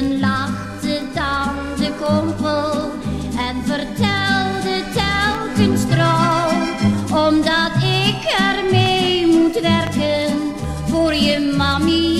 Lachte dan de kompel en vertelde telkens trouw, omdat ik ermee moet werken voor je mami.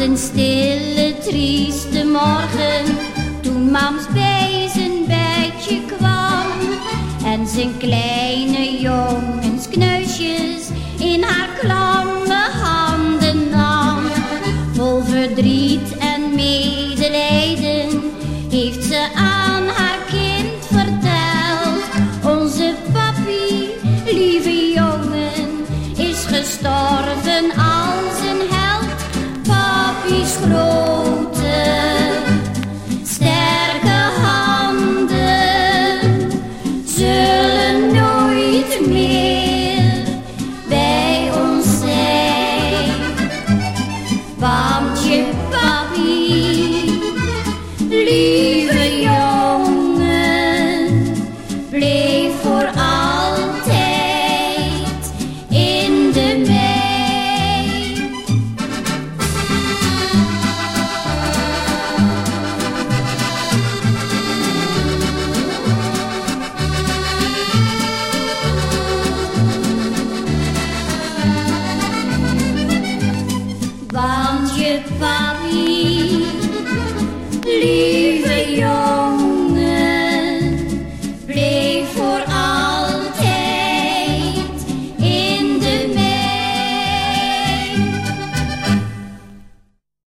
een stille, trieste morgen, toen mams bij zijn bedje kwam en zijn kleine jongenskneusjes in haar klamme handen nam, vol verdriet en meer.